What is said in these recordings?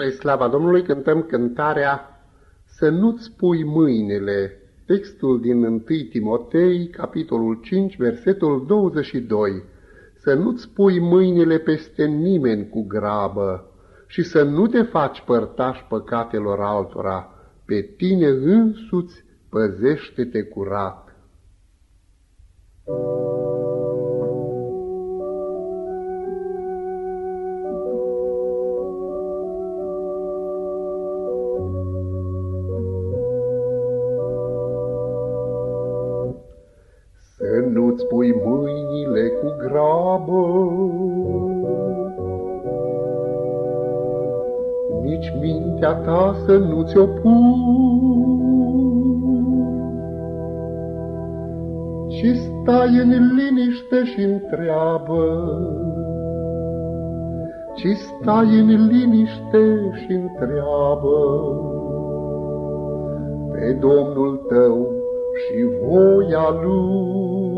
Spre slava Domnului cântăm cântarea Să nu-ți pui mâinile, textul din 1 Timotei, capitolul 5, versetul 22. Să nu-ți pui mâinile peste nimeni cu grabă și să nu te faci părtaș păcatelor altora, pe tine însuți păzește-te curat. Să nu-ți pui mâinile cu grabă, Nici mintea ta să nu ți-o Ci stai în liniște și întreabă, Ci stai în liniște și întreabă pe Domnul tău și voia lui.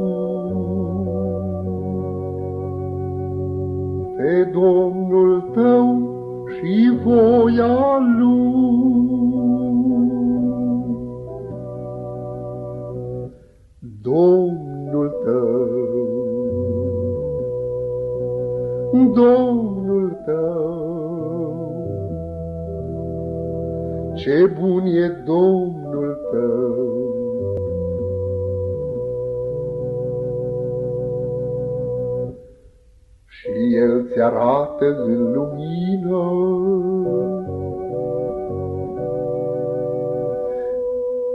Pe Domnul tău și voia lui. Domnul tău, Domnul tău, ce bun e Domnul tău. Și El ți arată în lumină.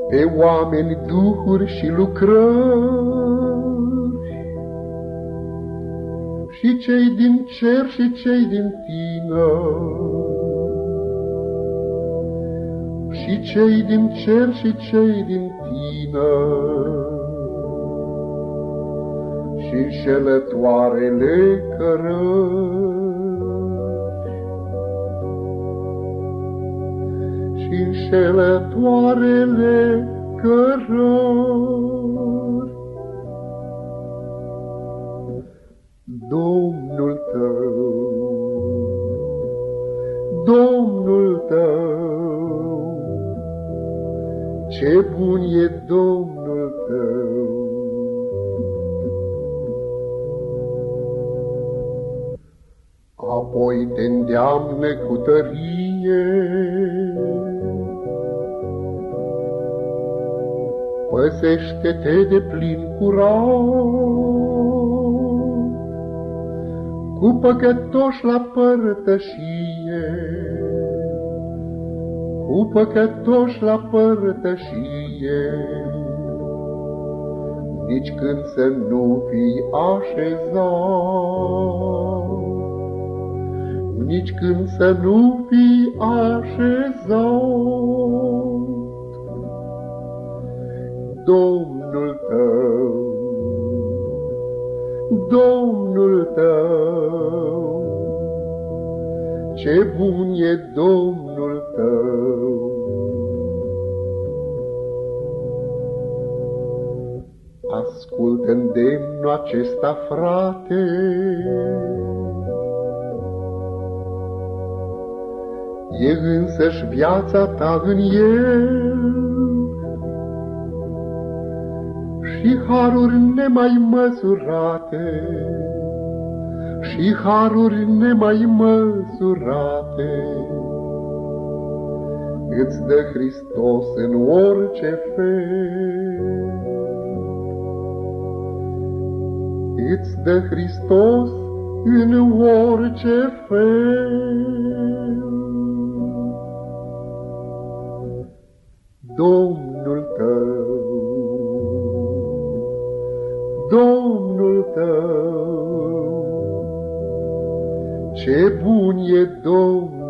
Pe oameni, duhuri și lucrări, Și cei din cer și cei din tine, Și cei din cer și cei din tine, și înșelătoarele cărări. Și înșelătoarele cărări. Domnul tău, Domnul tău, ce bun e Domnul apoi te îndeamnă cu tărie. Păsește-te de plin curat, cu păcătoși la părătășie, cu păcătoși la părătășie, nici când să nu fii așezat nici când să nu fii așezat. Domnul tău, Domnul tău, ce bun e Domnul tău. Ascultă îndemnul acesta, frate, e însăși viața ta în el. Și haruri nemai măsurate, și haruri nemai măsurate, îți dă Hristos în orice fel. Îți dă Hristos în orice fel. Domnul tău, Domnul tău, ce bun e Domnul tău.